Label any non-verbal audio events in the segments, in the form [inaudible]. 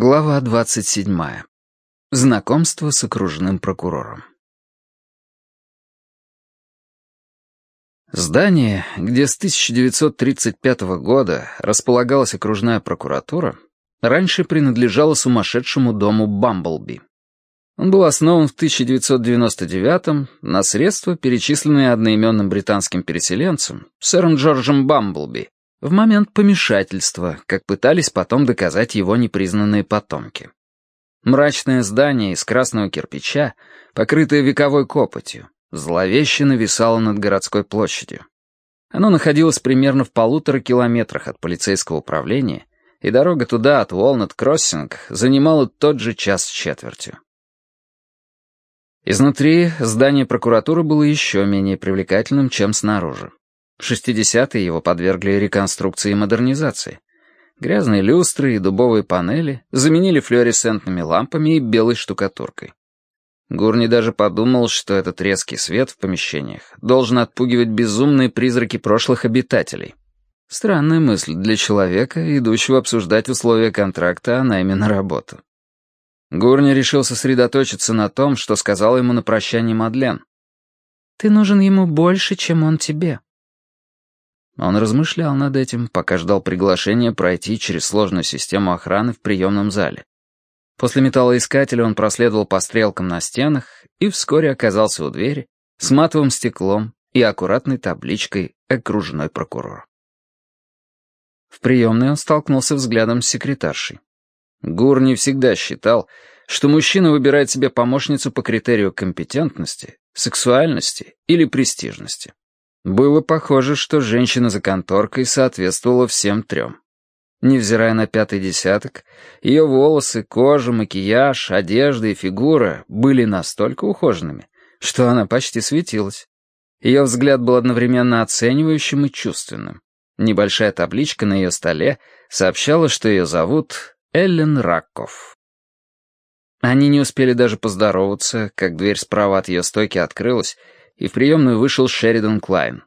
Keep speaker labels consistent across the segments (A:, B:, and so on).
A: Глава 27. Знакомство с окружным прокурором. Здание, где с 1935 года располагалась окружная прокуратура, раньше принадлежало сумасшедшему дому Бамблби. Он был основан в 1999 на средства, перечисленные одноименным британским переселенцем, сэром Джорджем Бамблби, в момент помешательства, как пытались потом доказать его непризнанные потомки. Мрачное здание из красного кирпича, покрытое вековой копотью, зловеще нависало над городской площадью. Оно находилось примерно в полутора километрах от полицейского управления, и дорога туда от Уолнет-Кроссинг занимала тот же час с четвертью. Изнутри здание прокуратуры было еще менее привлекательным, чем снаружи. 60-е его подвергли реконструкции и модернизации. Грязные люстры и дубовые панели заменили флуоресцентными лампами и белой штукатуркой. Гурни даже подумал, что этот резкий свет в помещениях должен отпугивать безумные призраки прошлых обитателей. Странная мысль для человека, идущего обсуждать условия контракта о найме на работу. Гурни решил сосредоточиться на том, что сказал ему на прощание Мадлен. «Ты нужен ему больше, чем он тебе», он размышлял над этим, пока ждал приглашения пройти через сложную систему охраны в приемном зале. После металлоискателя он проследовал по стрелкам на стенах и вскоре оказался у двери с матовым стеклом и аккуратной табличкой «Окружной прокурор». В приемной он столкнулся взглядом с секретаршей. Гур не всегда считал, что мужчина выбирает себе помощницу по критерию компетентности, сексуальности или престижности. Было похоже, что женщина за конторкой соответствовала всем трем. Невзирая на пятый десяток, ее волосы, кожа, макияж, одежда и фигура были настолько ухоженными, что она почти светилась. Ее взгляд был одновременно оценивающим и чувственным. Небольшая табличка на ее столе сообщала, что ее зовут Эллен Ракков. Они не успели даже поздороваться, как дверь справа от ее стойки открылась, и в приемную вышел Шеридан Клайн.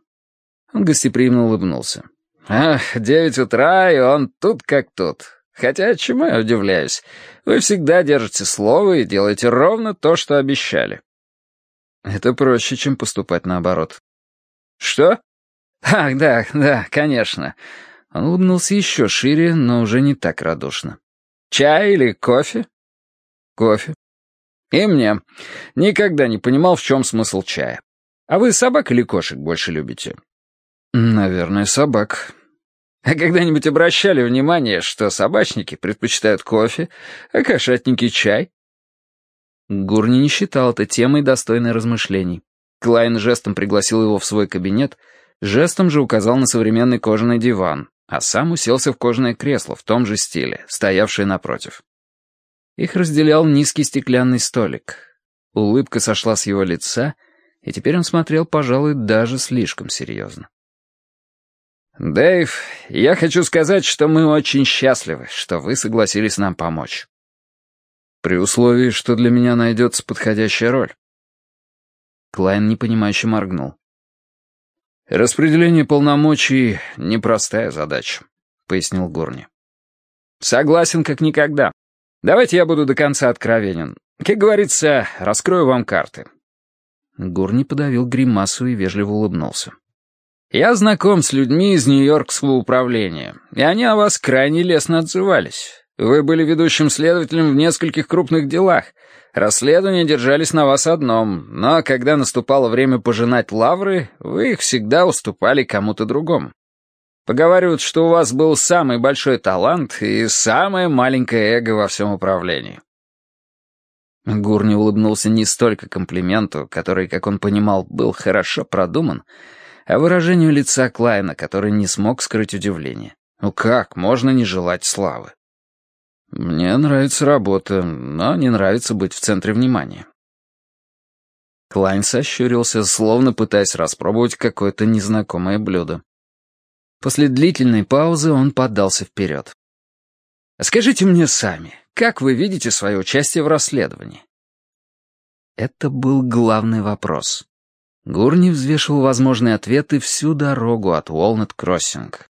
A: Он гостеприимно улыбнулся. «Ах, девять утра, и он тут как тут. Хотя, чему я удивляюсь? Вы всегда держите слово и делаете ровно то, что обещали». «Это проще, чем поступать наоборот». «Что?» «Ах, да, да, конечно». Он улыбнулся еще шире, но уже не так радушно. «Чай или кофе?» «Кофе». «И мне. Никогда не понимал, в чем смысл чая. А вы собак или кошек больше любите?» «Наверное, собак». «А когда-нибудь обращали внимание, что собачники предпочитают кофе, а кошатники — чай?» Гурни не считал это темой, достойной размышлений. Клайн жестом пригласил его в свой кабинет, жестом же указал на современный кожаный диван, а сам уселся в кожаное кресло в том же стиле, стоявшее напротив. Их разделял низкий стеклянный столик. Улыбка сошла с его лица — и теперь он смотрел, пожалуй, даже слишком серьезно. «Дэйв, я хочу сказать, что мы очень счастливы, что вы согласились нам помочь. При условии, что для меня найдется подходящая роль». Клайн непонимающе моргнул. «Распределение полномочий — непростая задача», — пояснил Горни. «Согласен, как никогда. Давайте я буду до конца откровенен. Как говорится, раскрою вам карты. Гурни подавил гримасу и вежливо улыбнулся. «Я знаком с людьми из Нью-Йоркского управления, и они о вас крайне лестно отзывались. Вы были ведущим следователем в нескольких крупных делах. Расследования держались на вас одном, но когда наступало время пожинать лавры, вы их всегда уступали кому-то другому. Поговаривают, что у вас был самый большой талант и самое маленькое эго во всем управлении. Гурни улыбнулся не столько комплименту, который, как он понимал, был хорошо продуман, а выражению лица Клайна, который не смог скрыть удивление. Ну как можно не желать славы? Мне нравится работа, но не нравится быть в центре внимания. Клайн сощурился, словно пытаясь распробовать какое-то незнакомое блюдо. После длительной паузы он подался вперед. «Скажите мне сами, как вы видите свое участие в расследовании? Это был главный вопрос. Гурни взвешивал возможные ответы всю дорогу от Уолнет-Кроссинг.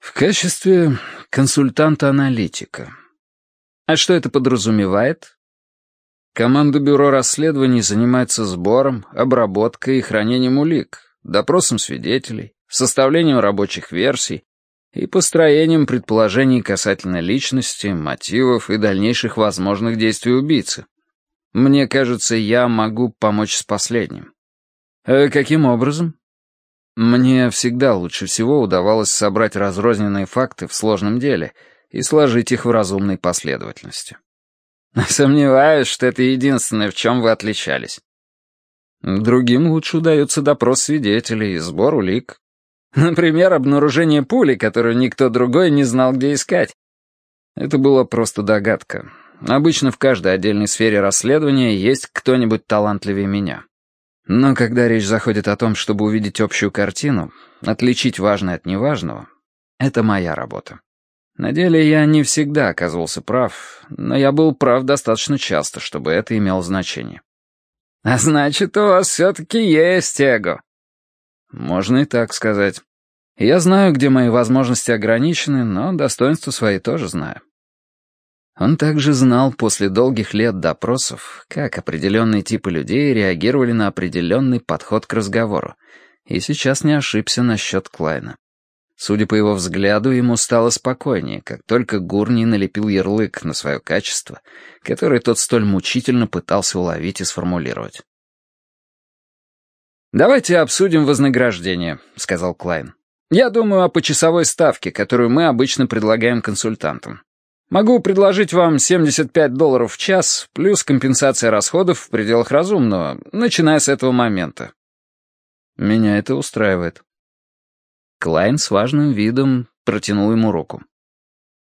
A: В качестве консультанта-аналитика. А что это подразумевает? Команда Бюро расследований занимается сбором, обработкой и хранением улик, допросом свидетелей, составлением рабочих версий и построением предположений касательно личности, мотивов и дальнейших возможных действий убийцы. Мне кажется, я могу помочь с последним. Э, каким образом? Мне всегда лучше всего удавалось собрать разрозненные факты в сложном деле и сложить их в разумной последовательности. [laughs] Сомневаюсь, что это единственное, в чем вы отличались. Другим лучше удается допрос свидетелей и сбор улик. Например, обнаружение пули, которую никто другой не знал, где искать. Это была просто догадка. Обычно в каждой отдельной сфере расследования есть кто-нибудь талантливее меня. Но когда речь заходит о том, чтобы увидеть общую картину, отличить важное от неважного, это моя работа. На деле я не всегда оказывался прав, но я был прав достаточно часто, чтобы это имело значение. «А значит, у вас все-таки есть эго», можно и так сказать. Я знаю, где мои возможности ограничены, но достоинства свои тоже знаю. Он также знал после долгих лет допросов, как определенные типы людей реагировали на определенный подход к разговору, и сейчас не ошибся насчет Клайна. Судя по его взгляду, ему стало спокойнее, как только Гурни налепил ярлык на свое качество, которое тот столь мучительно пытался уловить и сформулировать. «Давайте обсудим вознаграждение», — сказал Клайн. «Я думаю о почасовой ставке, которую мы обычно предлагаем консультантам. Могу предложить вам 75 долларов в час, плюс компенсация расходов в пределах разумного, начиная с этого момента». «Меня это устраивает». Клайн с важным видом протянул ему руку.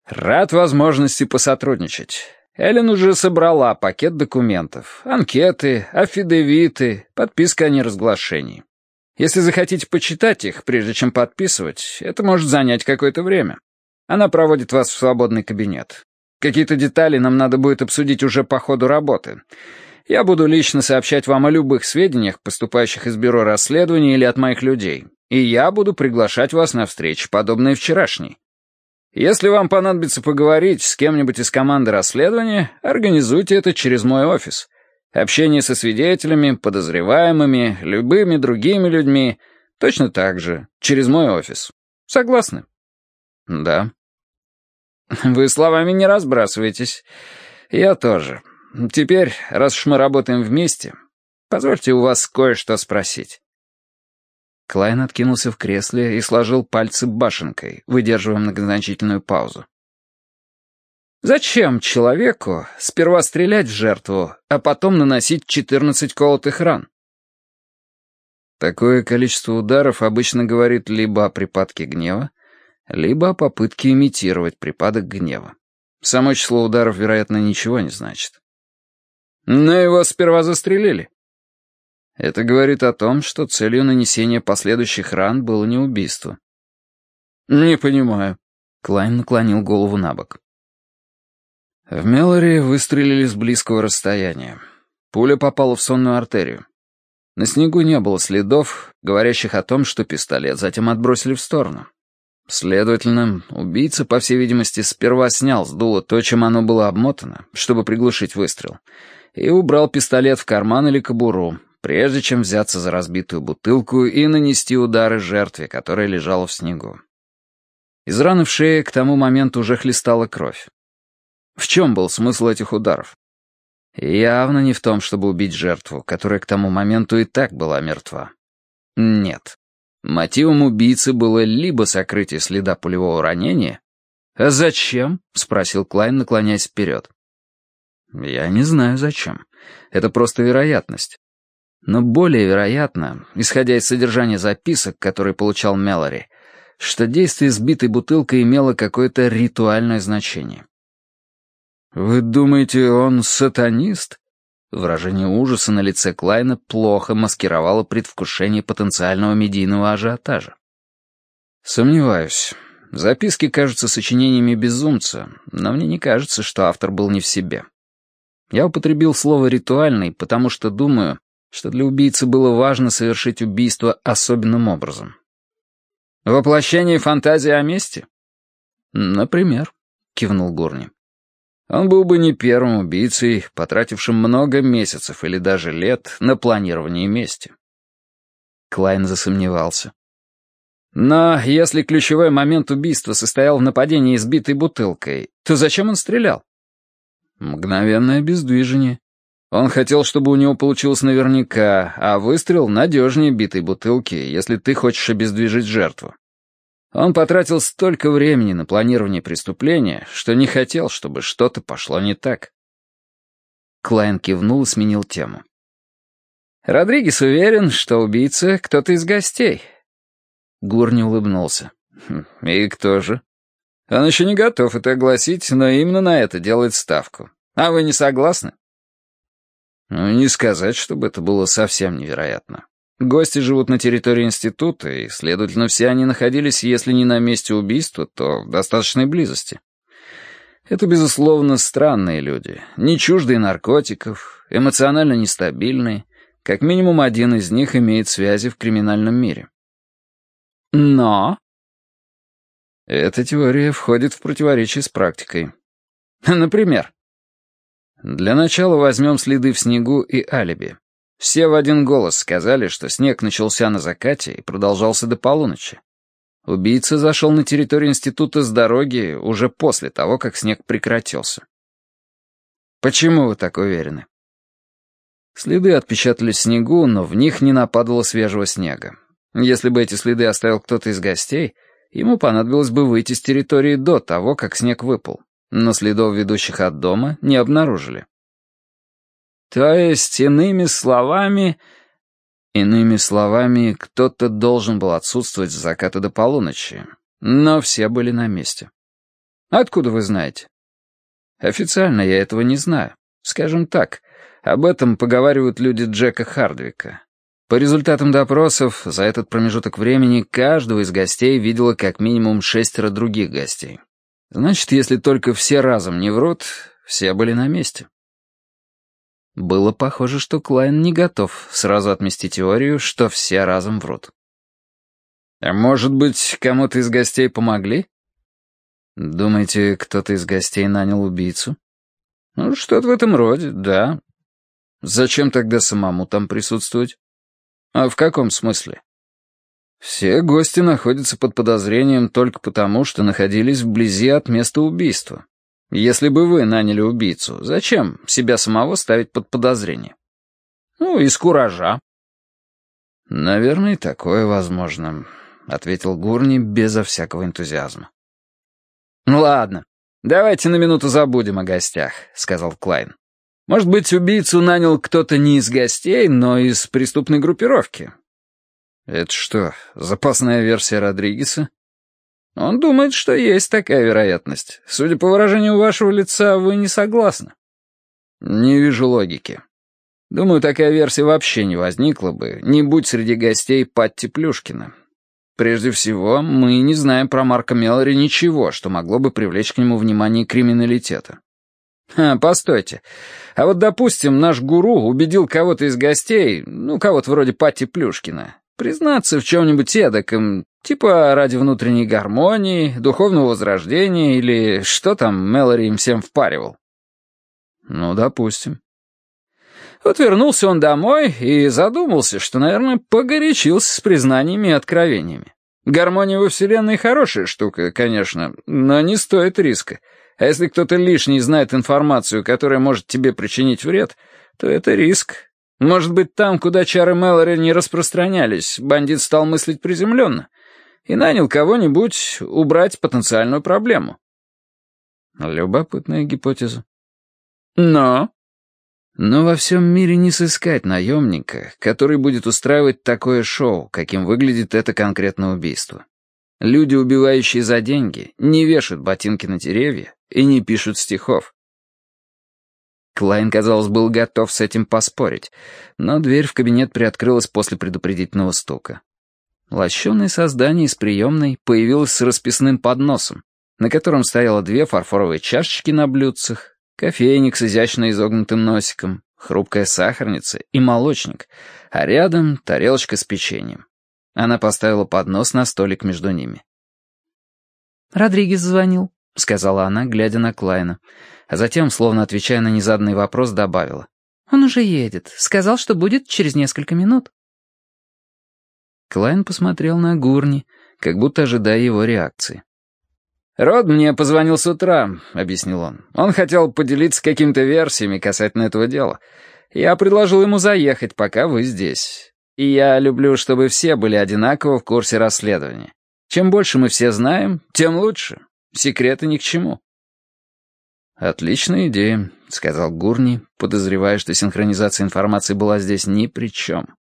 A: «Рад возможности посотрудничать. Эллен уже собрала пакет документов, анкеты, афидевиты, подписка о неразглашении. Если захотите почитать их, прежде чем подписывать, это может занять какое-то время. Она проводит вас в свободный кабинет. Какие-то детали нам надо будет обсудить уже по ходу работы. Я буду лично сообщать вам о любых сведениях, поступающих из бюро расследований или от моих людей. И я буду приглашать вас на встречи, подобные вчерашней. Если вам понадобится поговорить с кем-нибудь из команды расследования, организуйте это через мой офис. Общение со свидетелями, подозреваемыми, любыми другими людьми точно так же, через мой офис. Согласны? Да. Вы словами не разбрасываетесь. Я тоже. Теперь, раз уж мы работаем вместе, позвольте у вас кое-что спросить. Клайн откинулся в кресле и сложил пальцы башенкой, выдерживая многозначительную паузу. Зачем человеку сперва стрелять в жертву, а потом наносить 14 колотых ран? Такое количество ударов обычно говорит либо о припадке гнева, либо о попытке имитировать припадок гнева. Само число ударов, вероятно, ничего не значит. Но его сперва застрелили. Это говорит о том, что целью нанесения последующих ран было не убийство. «Не понимаю». Клайн наклонил голову на бок. В Меллори выстрелили с близкого расстояния. Пуля попала в сонную артерию. На снегу не было следов, говорящих о том, что пистолет затем отбросили в сторону. Следовательно, убийца, по всей видимости, сперва снял с дула то, чем оно было обмотано, чтобы приглушить выстрел, и убрал пистолет в карман или кобуру, прежде чем взяться за разбитую бутылку и нанести удары жертве, которая лежала в снегу. Из раны в шее к тому моменту уже хлестала кровь. В чем был смысл этих ударов? Явно не в том, чтобы убить жертву, которая к тому моменту и так была мертва. Нет. Мотивом убийцы было либо сокрытие следа пулевого ранения... «А зачем?» — спросил Клайн, наклоняясь вперед. «Я не знаю, зачем. Это просто вероятность. Но более вероятно, исходя из содержания записок, которые получал Мелори, что действие сбитой бутылкой имело какое-то ритуальное значение. «Вы думаете, он сатанист?» Выражение ужаса на лице Клайна плохо маскировало предвкушение потенциального медийного ажиотажа. «Сомневаюсь. Записки кажутся сочинениями безумца, но мне не кажется, что автор был не в себе. Я употребил слово «ритуальный», потому что думаю, что для убийцы было важно совершить убийство особенным образом. «Воплощение фантазии о мести?» «Например», — кивнул Горни. Он был бы не первым убийцей, потратившим много месяцев или даже лет на планирование мести. Клайн засомневался. Но если ключевой момент убийства состоял в нападении избитой бутылкой, то зачем он стрелял? Мгновенное обездвижение. Он хотел, чтобы у него получилось наверняка, а выстрел надежнее битой бутылки, если ты хочешь обездвижить жертву. Он потратил столько времени на планирование преступления, что не хотел, чтобы что-то пошло не так. Клайн кивнул и сменил тему. «Родригес уверен, что убийца — кто-то из гостей». Гурни улыбнулся. «Хм, «И кто же?» «Он еще не готов это огласить, но именно на это делает ставку. А вы не согласны?» «Ну, не сказать, чтобы это было совсем невероятно. Гости живут на территории института, и, следовательно, все они находились, если не на месте убийства, то в достаточной близости. Это, безусловно, странные люди, не чуждые наркотиков, эмоционально нестабильные. Как минимум один из них имеет связи в криминальном мире. Но... Эта теория входит в противоречие с практикой. Например, для начала возьмем следы в снегу и алиби. Все в один голос сказали, что снег начался на закате и продолжался до полуночи. Убийца зашел на территорию института с дороги уже после того, как снег прекратился. Почему вы так уверены? Следы отпечатались в снегу, но в них не нападало свежего снега. Если бы эти следы оставил кто-то из гостей, ему понадобилось бы выйти с территории до того, как снег выпал. Но следов, ведущих от дома, не обнаружили. То есть, иными словами... Иными словами, кто-то должен был отсутствовать с заката до полуночи, но все были на месте. Откуда вы знаете? Официально я этого не знаю. Скажем так, об этом поговаривают люди Джека Хардвика. По результатам допросов, за этот промежуток времени каждого из гостей видела как минимум шестеро других гостей. Значит, если только все разом не врут, все были на месте. Было похоже, что Клайн не готов сразу отмести теорию, что все разом врут. «А может быть, кому-то из гостей помогли?» «Думаете, кто-то из гостей нанял убийцу?» «Ну, что-то в этом роде, да. Зачем тогда самому там присутствовать?» «А в каком смысле?» «Все гости находятся под подозрением только потому, что находились вблизи от места убийства. Если бы вы наняли убийцу, зачем себя самого ставить под подозрение? Ну, из куража. Наверное, такое возможно, ответил Гурни безо всякого энтузиазма. Ну ладно, давайте на минуту забудем о гостях, сказал Клайн. Может быть, убийцу нанял кто-то не из гостей, но из преступной группировки. Это что, запасная версия Родригеса? Он думает, что есть такая вероятность. Судя по выражению вашего лица, вы не согласны. Не вижу логики. Думаю, такая версия вообще не возникла бы, не будь среди гостей Патти Плюшкина. Прежде всего, мы не знаем про Марка Меллори ничего, что могло бы привлечь к нему внимание криминалитета. Ха, постойте. А вот, допустим, наш гуру убедил кого-то из гостей, ну, кого-то вроде Патти Плюшкина, признаться в чем-нибудь эдаком, Типа ради внутренней гармонии, духовного возрождения или что там Мэлори им всем впаривал. Ну, допустим. Вот вернулся он домой и задумался, что, наверное, погорячился с признаниями и откровениями. Гармония во Вселенной хорошая штука, конечно, но не стоит риска. А если кто-то лишний знает информацию, которая может тебе причинить вред, то это риск. Может быть, там, куда чары Мэлори не распространялись, бандит стал мыслить приземленно — и нанял кого-нибудь убрать потенциальную проблему. Любопытная гипотеза. Но... Но во всем мире не сыскать наемника, который будет устраивать такое шоу, каким выглядит это конкретное убийство. Люди, убивающие за деньги, не вешают ботинки на деревья и не пишут стихов. Клайн, казалось, был готов с этим поспорить, но дверь в кабинет приоткрылась после предупредительного стука. Лощеное создание из приемной появилось с расписным подносом, на котором стояло две фарфоровые чашечки на блюдцах, кофейник с изящно изогнутым носиком, хрупкая сахарница и молочник, а рядом тарелочка с печеньем. Она поставила поднос на столик между ними.
B: «Родригес звонил», —
A: сказала она, глядя на Клайна, а затем, словно отвечая на незаданный вопрос, добавила. «Он уже едет. Сказал, что будет через несколько минут». Клайн посмотрел на Гурни, как будто ожидая его реакции.
B: «Род мне позвонил с утра», — объяснил он. «Он хотел поделиться какими-то версиями касательно этого дела. Я предложил ему заехать, пока вы здесь. И я люблю, чтобы все были одинаково в курсе расследования. Чем больше мы все знаем, тем лучше. Секреты ни к чему».
A: «Отличная идея», — сказал Гурни, подозревая, что синхронизация информации была здесь ни при чем.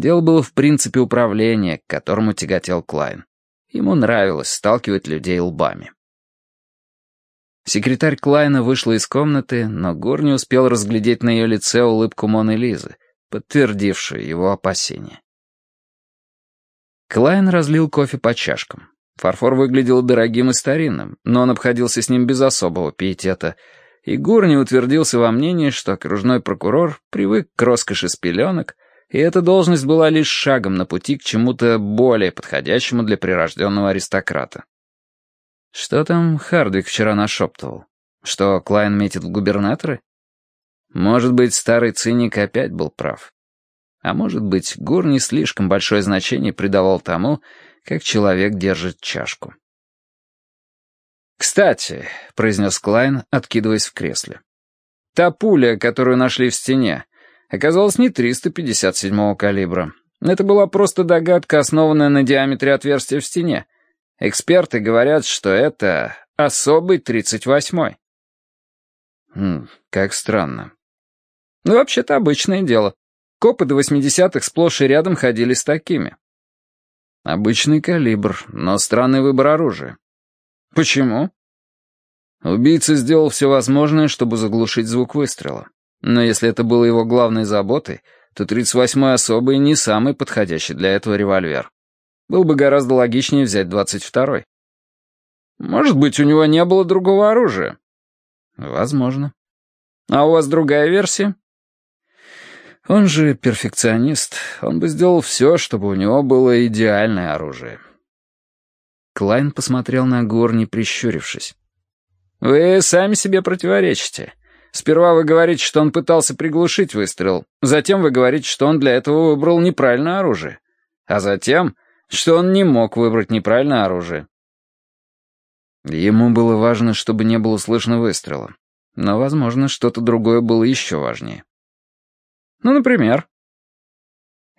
A: Дело было в принципе управления, к которому тяготел Клайн. Ему нравилось сталкивать людей лбами. Секретарь Клайна вышла из комнаты, но Гурни не успел разглядеть на ее лице улыбку Моны Лизы, подтвердившую его опасения. Клайн разлил кофе по чашкам. Фарфор выглядел дорогим и старинным, но он обходился с ним без особого пиетета, и Гурни утвердился во мнении, что окружной прокурор привык к роскоши с пеленок, и эта должность была лишь шагом на пути к чему-то более подходящему для прирожденного аристократа. Что там Хардвик вчера нашептывал? Что Клайн метит в губернаторы? Может быть, старый циник опять был прав. А может быть, Гурни слишком большое значение придавал тому, как человек держит чашку.
B: «Кстати», — произнес Клайн, откидываясь в кресле, — «та пуля, которую нашли в стене, оказалась не 357-го калибра. Это была просто догадка, основанная на диаметре отверстия в стене. Эксперты говорят, что это особый 38-й.
A: Хм, как странно.
B: Ну, вообще-то обычное дело. Копы до 80-х сплошь и рядом ходили с такими.
A: Обычный калибр, но странный выбор оружия.
B: Почему?
A: Убийца сделал все возможное, чтобы заглушить звук выстрела. Но если это было его главной заботой, то 38-й особый не самый подходящий для этого револьвер. Был бы гораздо логичнее взять 22-й.
B: Может быть, у него не было другого оружия?
A: Возможно.
B: А у вас другая версия?
A: Он же перфекционист. Он бы сделал все, чтобы у него было идеальное оружие. Клайн посмотрел на Горни, прищурившись.
B: «Вы сами себе противоречите. Сперва вы говорите, что он пытался приглушить выстрел, затем вы говорите, что он для этого выбрал неправильное оружие, а затем, что он не мог выбрать неправильное оружие.
A: Ему было важно, чтобы не было слышно выстрела, но, возможно, что-то другое было еще важнее.
B: Ну, например?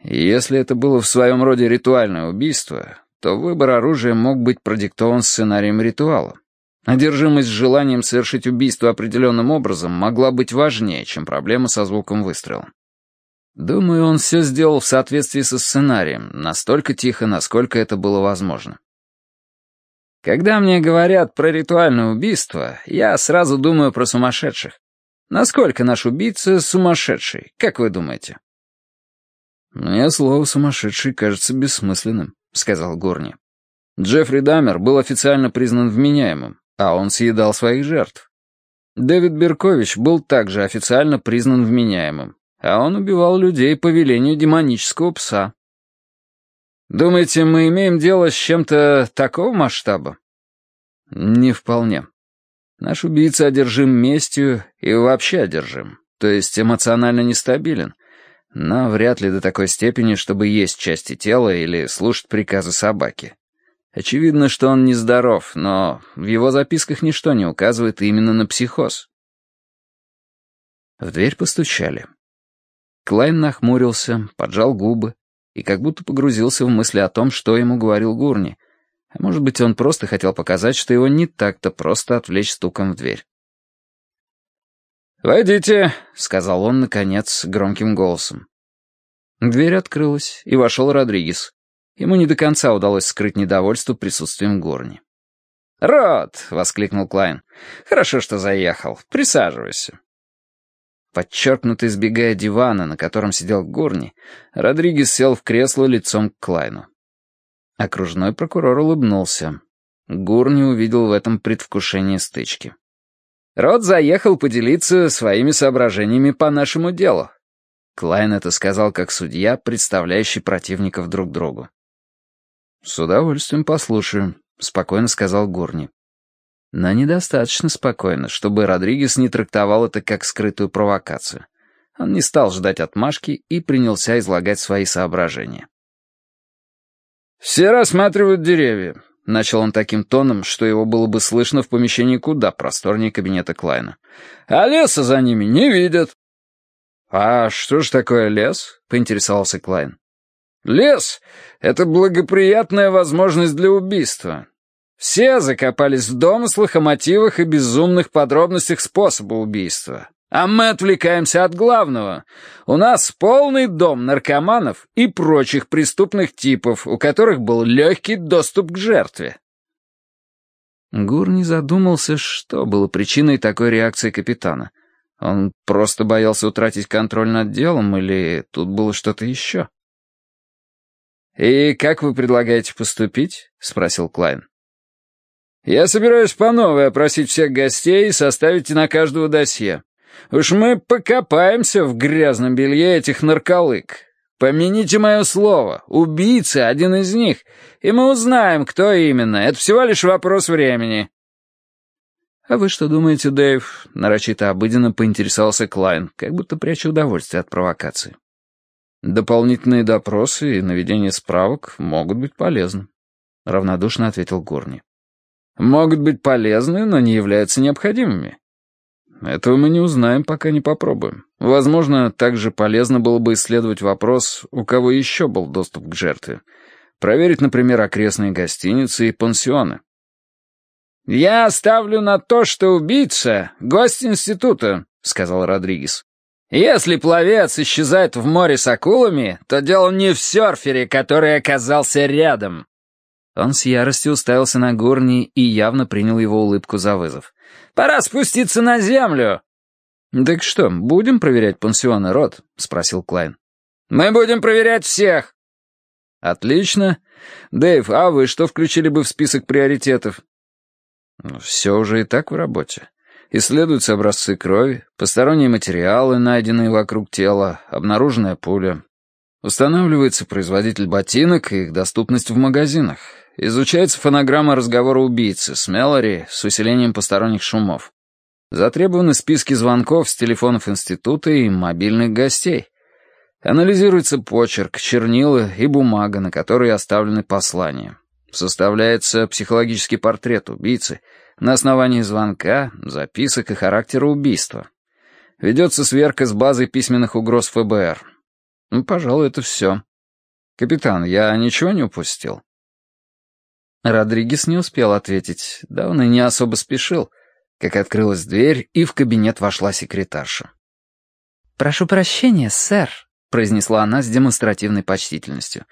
A: Если это было в своем роде ритуальное убийство, то выбор оружия мог быть продиктован сценарием ритуала. Одержимость желанием совершить убийство определенным образом могла быть важнее, чем проблема со звуком выстрела. Думаю, он все сделал в соответствии со сценарием, настолько тихо, насколько это было возможно.
B: Когда мне говорят про ритуальное убийство, я сразу думаю про сумасшедших. Насколько наш убийца сумасшедший, как вы думаете?
A: «Мне слово «сумасшедший» кажется бессмысленным», — сказал Горни. Джеффри Даммер был официально признан вменяемым, а он съедал своих жертв. Дэвид Беркович был также официально признан вменяемым, а он убивал людей по велению демонического пса.
B: Думаете, мы имеем дело с чем-то такого масштаба?
A: Не вполне. Наш убийца одержим местью и вообще одержим, то есть эмоционально нестабилен, но вряд ли до такой степени, чтобы есть части тела или слушать приказы собаки. Очевидно, что он нездоров, но в его записках ничто не указывает именно на психоз. В дверь постучали. Клайн нахмурился, поджал губы и как будто погрузился в мысли о том, что ему говорил Гурни. А может быть, он просто хотел показать, что его не так-то просто отвлечь стуком в дверь.
B: «Войдите», —
A: сказал он, наконец, громким голосом. Дверь открылась, и вошел Родригес. Ему не до конца удалось скрыть недовольство присутствием Горни.
B: «Рот!» — воскликнул Клайн. «Хорошо, что заехал. Присаживайся».
A: Подчеркнуто избегая дивана, на котором сидел Горни, Родригес сел в кресло лицом к Клайну. Окружной прокурор улыбнулся. Гурни увидел в этом предвкушение стычки.
B: «Рот заехал поделиться своими соображениями по нашему делу».
A: Клайн это сказал как судья, представляющий противников друг другу. «С удовольствием послушаю», — спокойно сказал Гурни. Но недостаточно спокойно, чтобы Родригес не трактовал это как скрытую провокацию. Он не стал ждать отмашки и принялся излагать свои соображения.
B: «Все рассматривают деревья», — начал он таким тоном, что его было бы слышно в помещении куда просторнее кабинета Клайна. «А леса за ними не видят». «А что ж такое лес?» — поинтересовался Клайн. «Лес — это благоприятная возможность для убийства. Все закопались в домыслах о мотивах и безумных подробностях способа убийства. А мы отвлекаемся от главного. У нас полный дом наркоманов и прочих преступных типов, у которых был легкий доступ к жертве.
A: Гур не задумался, что было причиной такой реакции капитана. Он просто боялся утратить контроль над делом, или тут было что-то еще?
B: «И как вы предлагаете поступить?» — спросил Клайн. «Я собираюсь по новой опросить всех гостей и составить на каждого досье. Уж мы покопаемся в грязном белье этих нарколык. Помяните мое слово, убийца один из них, и мы узнаем, кто именно. Это всего лишь вопрос времени».
A: «А вы что думаете, Дэйв?» — нарочито обыденно поинтересовался Клайн, как будто пряча удовольствие от провокации. «Дополнительные допросы и наведение справок могут быть полезны», — равнодушно ответил Горни.
B: «Могут быть полезны, но не являются необходимыми.
A: Этого мы не узнаем, пока не попробуем. Возможно, также полезно было бы исследовать вопрос, у кого еще был доступ к жертве. Проверить, например, окрестные гостиницы и пансионы.
B: «Я ставлю на то, что убийца — гость института», — сказал Родригес. «Если пловец исчезает в море с акулами, то дело не в серфере, который оказался рядом».
A: Он с яростью уставился на Горни и явно принял его улыбку за вызов.
B: Пора спуститься на землю!»
A: «Так что, будем проверять пансионы, Рот?» — спросил Клайн.
B: «Мы будем проверять всех!»
A: «Отлично. Дэйв, а вы что включили бы в список приоритетов?» «Ну, «Все уже и так в работе. Исследуются образцы крови, посторонние материалы, найденные вокруг тела, обнаруженная пуля. Устанавливается производитель ботинок и их доступность в магазинах. Изучается фонограмма разговора убийцы с Мелори с усилением посторонних шумов. Затребованы списки звонков с телефонов института и мобильных гостей. Анализируется почерк, чернила и бумага, на которой оставлены послания. Составляется психологический портрет убийцы на основании звонка, записок и характера убийства. Ведется сверка с базой письменных угроз ФБР. Ну, пожалуй, это все. Капитан, я ничего не упустил? Родригес не успел ответить, да он и не особо спешил, как открылась дверь, и в кабинет вошла секретарша.
C: «Прошу прощения, сэр», — произнесла она с демонстративной почтительностью.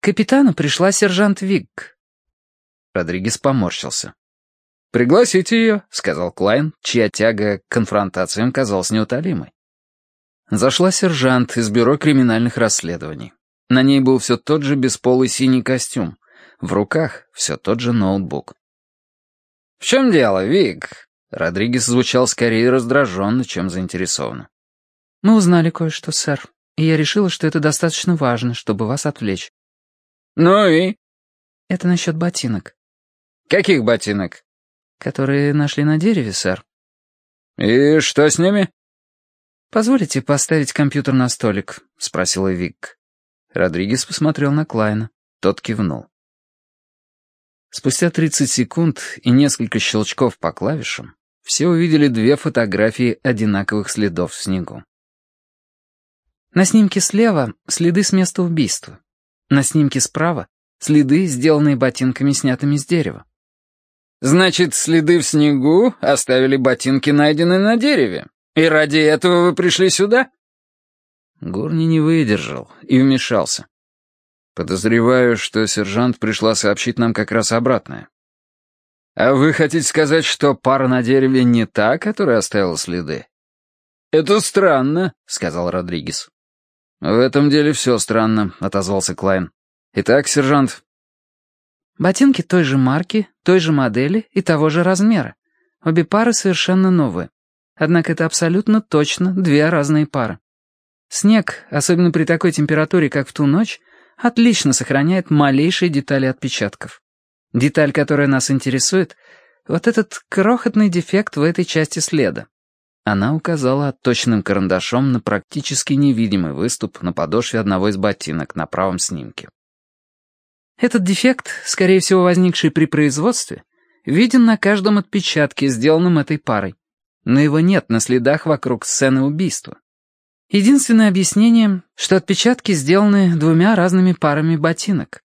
C: «К капитану пришла сержант Вигг».
A: Родригес поморщился. «Пригласите ее», — сказал Клайн, чья тяга к конфронтациям казалась неутолимой. Зашла сержант из бюро криминальных расследований. На ней был все тот же бесполый синий костюм, в руках все тот же ноутбук.
B: «В чем дело, Вик?»
A: Родригес звучал скорее раздраженно, чем заинтересованно.
C: «Мы узнали кое-что, сэр, и я решила, что это достаточно важно, чтобы вас отвлечь».
B: «Ну и?»
C: «Это насчет ботинок».
B: «Каких ботинок?»
C: «Которые нашли на дереве, сэр».
B: «И что с ними?»
C: «Позволите поставить компьютер на столик?» — спросила Вик.
A: Родригес посмотрел на Клайна. Тот кивнул. Спустя 30 секунд и несколько щелчков по клавишам все увидели две фотографии одинаковых следов в снегу.
C: На снимке слева следы с места убийства. На снимке справа следы, сделанные ботинками, снятыми с дерева.
B: «Значит, следы в снегу оставили ботинки, найденные на дереве. И ради этого вы пришли сюда?»
A: Горни не выдержал и вмешался. Подозреваю, что сержант пришла сообщить нам как раз обратное. А вы хотите сказать, что пара на дереве не та, которая оставила следы?
B: Это странно, сказал
A: Родригес. В этом деле все странно, отозвался Клайн. Итак, сержант.
C: Ботинки той же марки, той же модели и того же размера. Обе пары совершенно новые. Однако это абсолютно точно две разные пары. Снег, особенно при такой температуре, как в ту ночь, отлично сохраняет малейшие детали отпечатков. Деталь, которая нас интересует, Вот этот крохотный дефект в этой части следа. Она указала отточенным карандашом на практически невидимый выступ на подошве одного из ботинок на правом снимке. Этот дефект, скорее всего возникший при производстве, виден на каждом отпечатке, сделанном этой парой. Но его нет на следах вокруг сцены убийства. Единственное объяснение, что отпечатки сделаны двумя разными парами ботинок.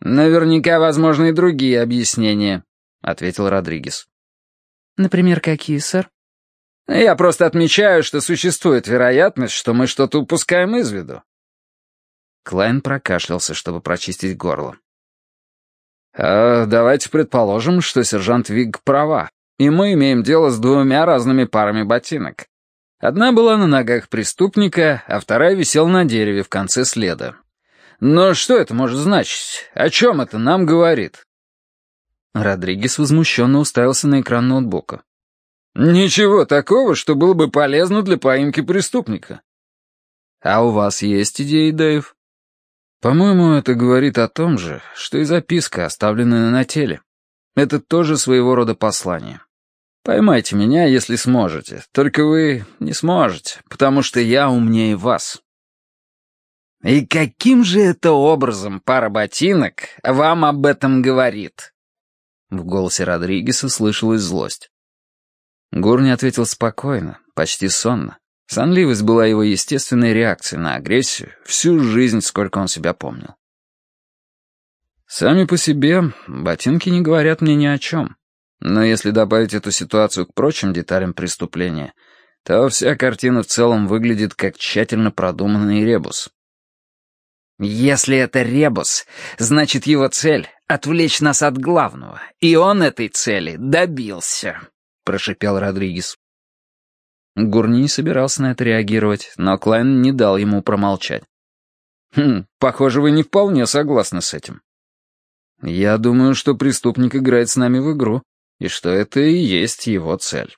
B: «Наверняка возможны и другие объяснения», — ответил Родригес.
C: «Например, какие, сэр?»
B: Я просто отмечаю, что существует вероятность, что мы что-то упускаем из виду».
A: Клайн прокашлялся, чтобы прочистить горло.
B: «А давайте предположим, что сержант Вигг права, и мы имеем дело с двумя разными парами ботинок. Одна была на ногах преступника, а вторая висела на дереве в конце следа. Но что это может значить? О чем это нам говорит?»
A: Родригес возмущенно уставился на экран ноутбука.
B: Ничего такого, что было бы полезно для поимки преступника.
A: А у вас есть идеи, Дэйв? По-моему, это говорит о том же, что и записка, оставленная на теле. Это тоже своего рода послание. Поймайте меня, если сможете. Только вы не сможете, потому что я умнее вас.
B: И каким же это образом пара ботинок вам об этом говорит?
A: В голосе Родригеса слышалась злость. Гурни ответил спокойно, почти сонно. Сонливость была его естественной реакцией на агрессию всю жизнь, сколько он себя помнил. Сами по себе ботинки не говорят мне ни о чем. Но если добавить эту ситуацию к прочим деталям преступления, то вся картина в целом выглядит как тщательно продуманный ребус.
B: «Если это ребус, значит его цель — отвлечь нас от главного, и он этой цели добился», — прошипел Родригес.
A: Гурни собирался на это реагировать, но Клайн не дал ему промолчать.
B: «Хм, похоже, вы не вполне согласны с этим».
A: «Я думаю, что преступник играет с нами в игру, и что это и есть его цель».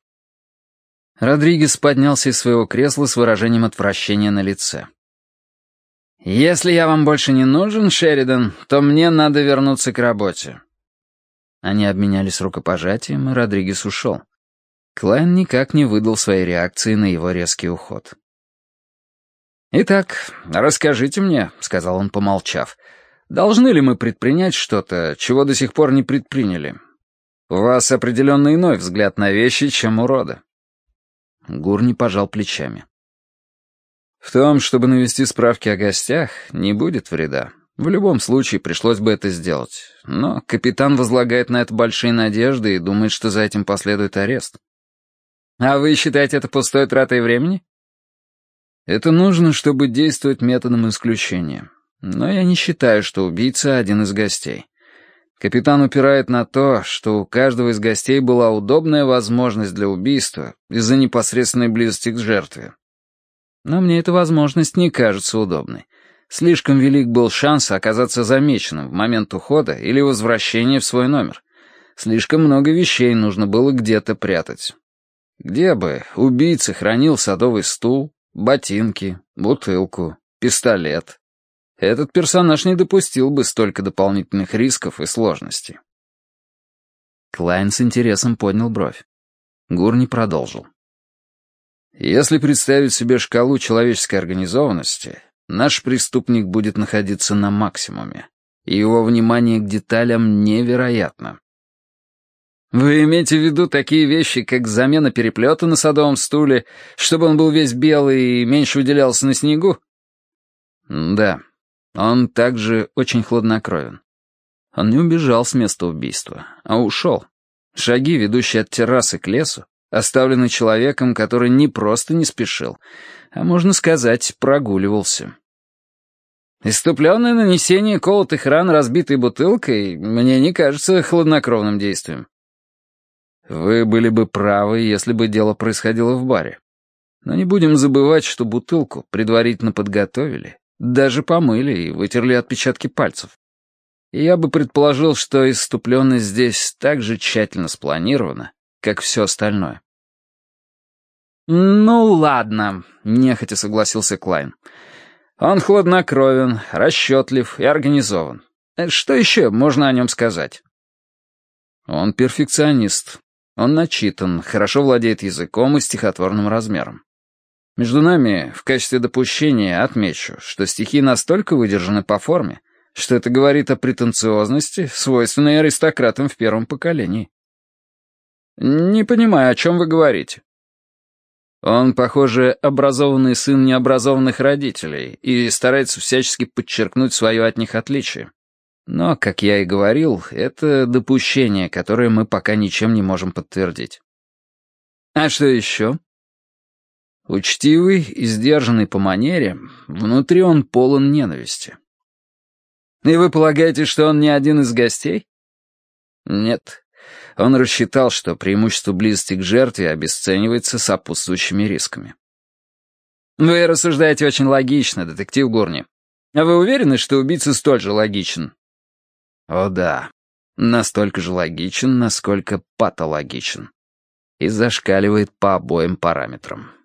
A: Родригес поднялся из своего кресла с выражением отвращения на лице.
B: «Если я вам больше не нужен, Шеридан, то мне надо вернуться к работе».
A: Они обменялись рукопожатием, и Родригес ушел. Клайн никак не выдал своей реакции на его резкий уход.
B: «Итак, расскажите мне», — сказал он, помолчав, «должны ли мы предпринять что-то, чего до сих пор не предприняли? У вас определенно иной взгляд на вещи, чем у рода».
A: Гур не пожал плечами.
B: «В том, чтобы навести справки о гостях, не будет вреда. В любом случае пришлось бы это сделать. Но капитан возлагает на это большие надежды и думает, что за этим последует арест. А вы считаете это пустой тратой времени?
A: Это нужно, чтобы действовать методом исключения. Но я не считаю, что убийца один из гостей. Капитан упирает на то, что у каждого из гостей была удобная возможность для убийства из-за непосредственной близости к жертве. Но мне эта возможность не кажется удобной. Слишком велик был шанс оказаться замеченным в момент ухода или возвращения в свой номер. Слишком много вещей нужно было где-то прятать. Где бы убийца хранил садовый стул, ботинки, бутылку, пистолет? Этот персонаж не допустил бы столько дополнительных рисков и сложностей. Клайн с интересом поднял бровь. Гурни продолжил. Если представить себе шкалу человеческой организованности, наш преступник будет находиться на максимуме, и его внимание к деталям невероятно.
B: Вы имеете в виду такие вещи, как замена переплета на садовом стуле, чтобы он был весь белый и меньше уделялся на снегу?
A: Да, он также очень хладнокровен. Он не убежал с места убийства, а ушел. Шаги, ведущие от террасы к лесу, оставлены человеком, который не просто не спешил, а, можно сказать, прогуливался.
B: Иступленное нанесение колотых ран разбитой бутылкой мне не кажется хладнокровным действием.
A: Вы были бы правы, если бы дело происходило в баре. Но не будем забывать, что бутылку предварительно подготовили, даже помыли и вытерли отпечатки пальцев. И я бы предположил, что иступленность здесь так же тщательно спланирована, как все остальное.
B: «Ну ладно», — нехотя согласился Клайн. «Он хладнокровен, расчетлив и организован. Что еще можно о нем сказать?»
A: Он перфекционист. Он начитан, хорошо владеет языком и стихотворным размером. Между нами, в качестве допущения, отмечу, что стихи настолько выдержаны по форме, что это говорит о претенциозности, свойственной аристократам в первом поколении. «Не понимаю, о чем вы говорите?» Он, похоже, образованный сын необразованных родителей и старается всячески подчеркнуть свое от них отличие. Но, как я и говорил, это допущение, которое мы пока ничем не можем подтвердить. А что еще? Учтивый и сдержанный по манере, внутри он полон ненависти. И вы полагаете, что он не один из гостей? Нет. Он рассчитал, что преимущество близости к жертве обесценивается сопутствующими рисками. Вы рассуждаете очень логично, детектив Гурни. А вы уверены, что убийца столь же логичен? О да, настолько же логичен, насколько патологичен. И зашкаливает по обоим параметрам.